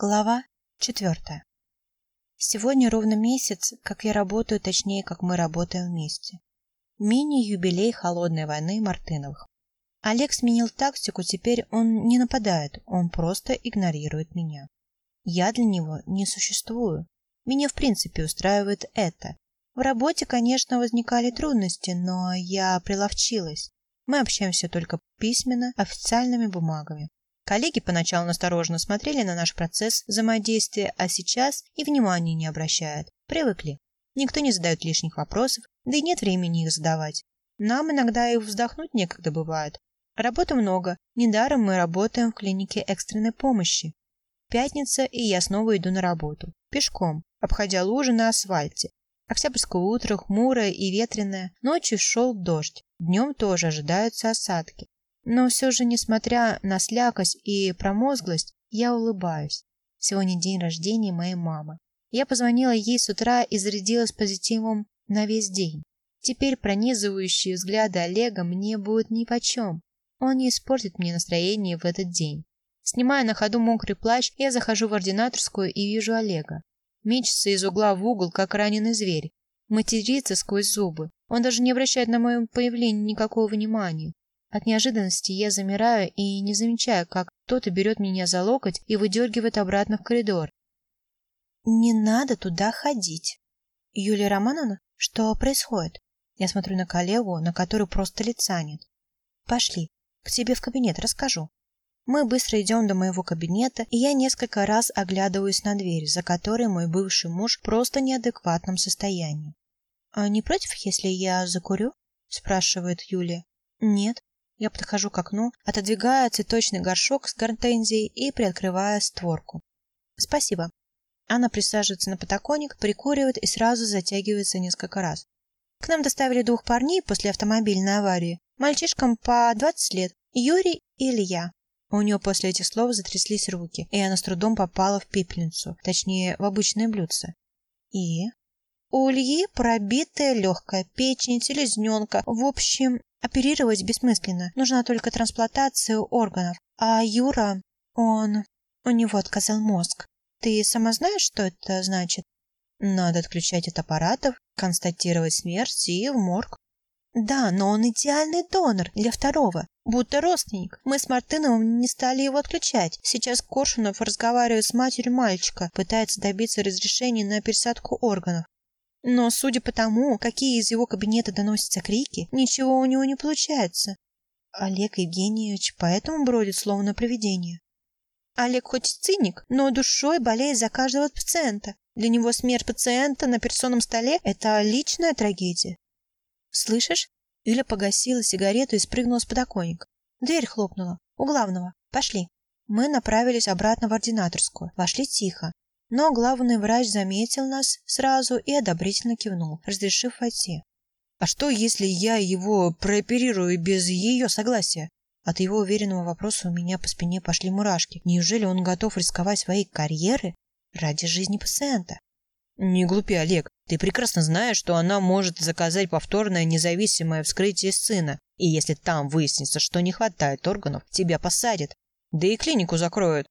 Глава четвертая. Сегодня ровно месяц, как я работаю, точнее, как мы работаем вместе. Мини-юбилей холодной войны Мартыновых. Олег сменил тактику, теперь он не нападает, он просто игнорирует меня. Я для него не существую. Меня в принципе устраивает это. В работе, конечно, возникали трудности, но я приловчилась. Мы общаемся только письменно, официальными бумагами. Коллеги поначалу настороженно смотрели на наш процесс взаимодействия, а сейчас и внимания не обращают. Привыкли. Никто не задает лишних вопросов, да и нет времени их задавать. Нам иногда и вздохнуть некогда бывает. Работы много. Недаром мы работаем в клинике экстренной помощи. Пятница, и я снова иду на работу. Пешком, обходя лужи на асфальте. Октябрьское утро, хмурое и ветреное. Ночью шел дождь. Днем тоже ожидаются осадки. Но все же, несмотря на слякость и промозглость, я улыбаюсь. Сегодня день рождения моей мамы. Я позвонила ей с утра и зарядилась позитивом на весь день. Теперь пронизывающие взгляды Олега мне будут нипочем. Он не испортит мне настроение в этот день. Снимая на ходу мокрый плащ, я захожу в ординаторскую и вижу Олега. Мечется из угла в угол, как раненый зверь. Матерится сквозь зубы. Он даже не обращает на мое появление никакого внимания. От неожиданности я замираю и не замечаю, как кто-то берет меня за локоть и выдергивает обратно в коридор. «Не надо туда ходить!» «Юлия Романовна, что происходит?» Я смотрю на коллегу, на которую просто лица нет. «Пошли, к тебе в кабинет расскажу». Мы быстро идем до моего кабинета, и я несколько раз оглядываюсь на дверь, за которой мой бывший муж просто неадекватном состоянии. «А не против, если я закурю?» – спрашивает Юлия. «Нет», я подхожу к окну, отодвигая цветочный горшок с гортензией и приоткрывая створку. Спасибо. Она присаживается на подоконник, прикуривает и сразу затягивается несколько раз. К нам доставили двух парней после автомобильной аварии. Мальчишкам по 20 лет. Юрий и Илья. У нее после этих слов затряслись руки, и она с трудом попала в пепельницу, точнее, в обычное блюдце. И? У Ильи пробитая легкая печень, селезненка. В общем, Оперировать бессмысленно, нужна только трансплантация органов. А Юра, он... У него отказал мозг. Ты сама знаешь, что это значит? Надо отключать от аппаратов, констатировать смерть и в морг. Да, но он идеальный донор для второго, будто родственник. Мы с Мартыновым не стали его отключать. Сейчас Коршунов разговаривает с матерью мальчика, пытается добиться разрешения на пересадку органов. Но, судя по тому, какие из его кабинета доносятся крики, ничего у него не получается. Олег Евгеньевич поэтому бродит словно привидение. Олег хоть и циник, но душой болеет за каждого пациента. Для него смерть пациента на операционном столе – это личная трагедия. Слышишь? Юля погасила сигарету и спрыгнула с подоконника. Дверь хлопнула. У главного. Пошли. Мы направились обратно в ординаторскую. Вошли тихо. Но главный врач заметил нас сразу и одобрительно кивнул, разрешив войти. «А что, если я его прооперирую без ее согласия?» От его уверенного вопроса у меня по спине пошли мурашки. Неужели он готов рисковать своей карьерой ради жизни пациента? Не глупи, Олег. Ты прекрасно знаешь, что она может заказать повторное независимое вскрытие сына. И если там выяснится, что не хватает органов, тебя посадят. Да и клинику закроют.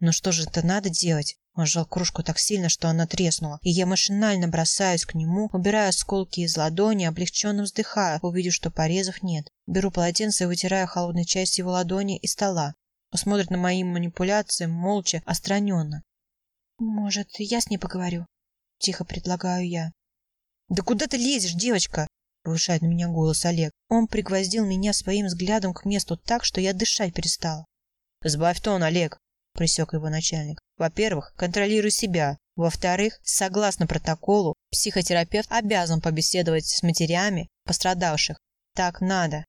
Ну что же это надо делать? Он сжал кружку так сильно, что она треснула, и я машинально бросаюсь к нему, убирая осколки из ладони, облегченно вздыхая, увидев, что порезов нет. Беру полотенце и вытираю холодной частью его ладони и стола. Он смотрит на мои манипуляции молча, остраненно. «Может, я с ней поговорю?» – тихо предлагаю я. «Да куда ты лезешь, девочка?» – повышает на меня голос Олег. Он пригвоздил меня своим взглядом к месту так, что я дышать перестала. «Сбавь тон, Олег!» – присек его начальник. Во-первых, контролируй себя. Во-вторых, согласно протоколу, психотерапевт обязан побеседовать с матерями пострадавших. Так надо.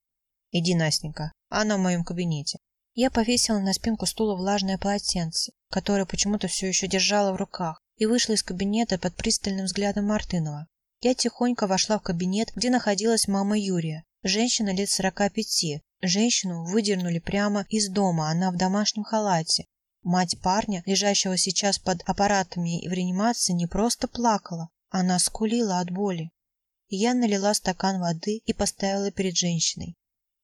Иди, Настенька, она в моем кабинете. Я повесила на спинку стула влажное полотенце, которое почему-то все еще держала в руках, и вышла из кабинета под пристальным взглядом Мартынова. Я тихонько вошла в кабинет, где находилась мама Юрия, женщина лет сорока пяти. Женщину выдернули прямо из дома, она в домашнем халате, Мать парня, лежащего сейчас под аппаратами в реанимации, не просто плакала, она скулила от боли. Я налила стакан воды и поставила перед женщиной.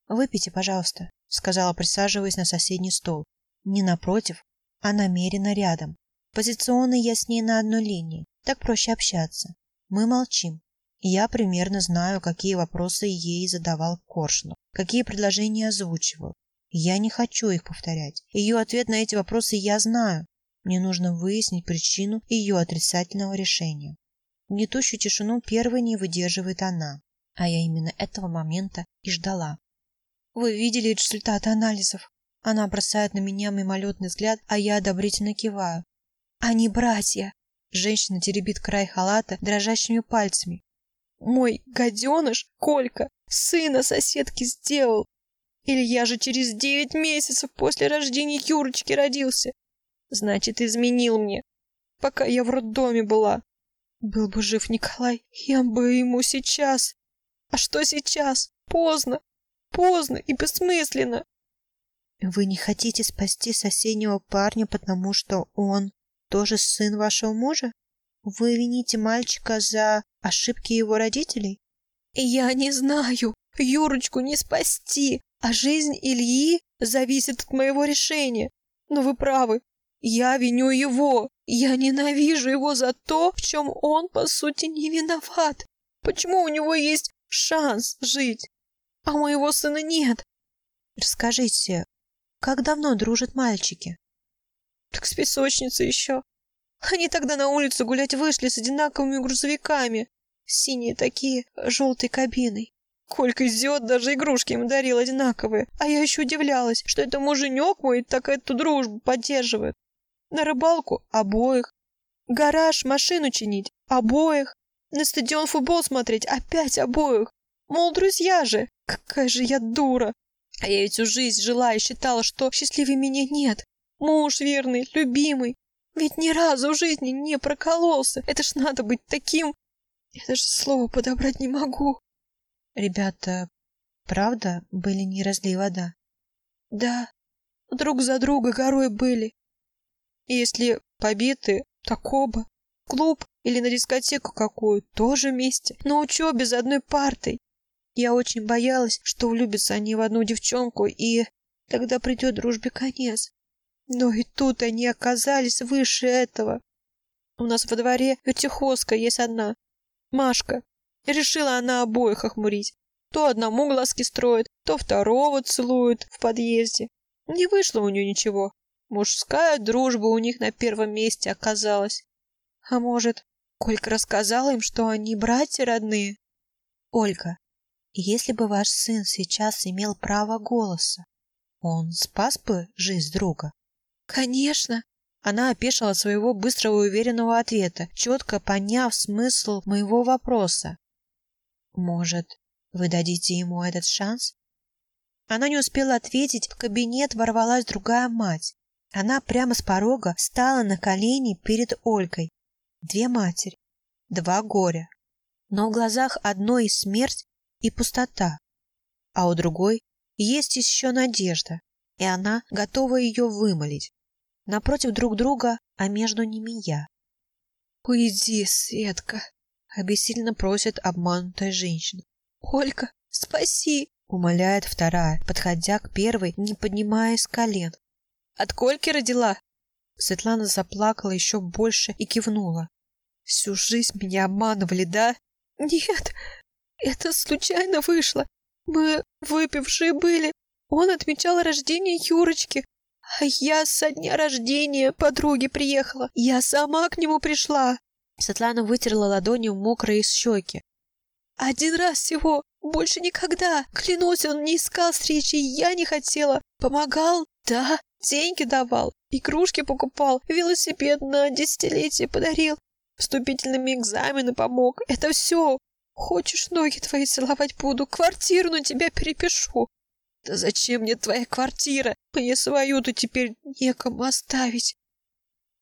«Выпейте, пожалуйста», — сказала, присаживаясь на соседний стол. Не напротив, а намеренно рядом. Позиционно я с ней на одной линии, так проще общаться. Мы молчим. Я примерно знаю, какие вопросы ей задавал Коршунов, какие предложения озвучивал. Я не хочу их повторять. Ее ответ на эти вопросы я знаю. Мне нужно выяснить причину ее отрицательного решения. Гнетущую тишину первой не выдерживает она, а я именно этого момента и ждала. Вы видели результаты анализов? Она бросает на меня мимолетный взгляд, а я одобрительно киваю. Они братья. Женщина теребит край халата дрожащими пальцами. Мой гаденыш, Колька, сына соседки сделал. Или я же через девять месяцев после рождения Юрочки родился. Значит, изменил мне, пока я в роддоме была. Был бы жив Николай, я бы ему сейчас. А что сейчас? Поздно. Поздно и бессмысленно. Вы не хотите спасти соседнего парня, потому что он тоже сын вашего мужа? Вы вините мальчика за ошибки его родителей? Я не знаю. Юрочку не спасти, а жизнь Ильи зависит от моего решения. Но вы правы. Я виню его. Я ненавижу его за то, в чем он, по сути, не виноват. Почему у него есть шанс жить, а у моего сына нет? Расскажите, как давно дружат мальчики? Так с песочницы еще. Они тогда на улицу гулять вышли с одинаковыми грузовиками. Синие такие, желтой кабиной. Колька зет, даже игрушки им дарил одинаковые. А я еще удивлялась, что это муженек мой так эту дружбу поддерживает. На рыбалку – обоих. Гараж, машину чинить – обоих. На стадион футбол смотреть – опять обоих. Мол, друзья же, какая же я дура. А я ведь всю жизнь жила и считала, что счастливее меня нет. Муж верный, любимый. Ведь ни разу в жизни не прокололся. Это ж надо быть таким... Я даже слова подобрать не могу. Ребята, правда, были не разлей вода? Да, друг за друга горой были. Если побиты, так оба. Клуб или на дискотеку какую, тоже вместе. На учебе за одной партой. Я очень боялась, что влюбятся они в одну девчонку, и тогда придет дружбе конец. Но и тут они оказались выше этого. У нас во дворе вертихоска есть одна. Машка. Решила она обоих охмурить. То одному глазки строит, то второго целует в подъезде. Не вышло у нее ничего. Мужская дружба у них на первом месте оказалась. А может, Колька рассказала им, что они братья родные? Ольга, если бы ваш сын сейчас имел право голоса, он спас бы жизнь друга? Конечно. Она опешила своего быстрого и уверенного ответа, четко поняв смысл моего вопроса. Может, вы дадите ему этот шанс? Она не успела ответить, в кабинет ворвалась другая мать. Она прямо с порога стала на колени перед Ольгой. Две матери, два горя. Но в глазах одной смерть и пустота, а у другой есть еще надежда, и она готова ее вымолить. Напротив друг друга, а между ними я. «Уйди, Светка!» — обессиленно просит обманутая женщина. «Ольга, спаси!» — умоляет вторая, подходя к первой, не поднимаясь с колен. От Кольки родила?» Светлана заплакала еще больше и кивнула. «Всю жизнь меня обманывали, да?» «Нет, это случайно вышло. Мы выпившие были. Он отмечал рождение Юрочки, а я со дня рождения подруги приехала. Я сама к нему пришла». Светлана вытерла ладонью мокрые щеки. «Один раз всего, больше никогда. Клянусь, он не искал встречи, я не хотела. Помогал, да, Деньги давал, игрушки покупал, велосипед на десятилетие подарил, вступительными экзамены помог. Это все. Хочешь, ноги твои целовать буду, квартиру на тебя перепишу. Да зачем мне твоя квартира? Мне свою-то теперь некому оставить.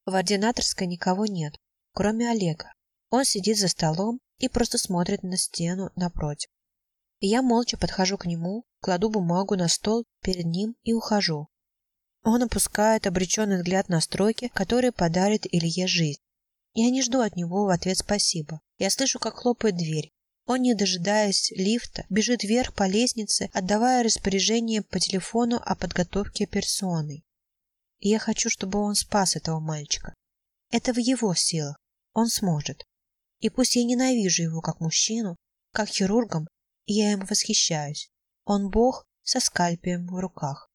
В ординаторской никого нет, кроме Олега. Он сидит за столом и просто смотрит на стену напротив. Я молча подхожу к нему, кладу бумагу на стол перед ним и ухожу. Он опускает обреченный взгляд на строки, которые подарит Илье жизнь. Я не жду от него в ответ спасибо. Я слышу, как хлопает дверь. Он, не дожидаясь лифта, бежит вверх по лестнице, отдавая распоряжение по телефону о подготовке персоны. И я хочу, чтобы он спас этого мальчика. Это в его силах. Он сможет. И пусть я ненавижу его как мужчину, как хирургом, я им восхищаюсь. Он бог со скальпелем в руках.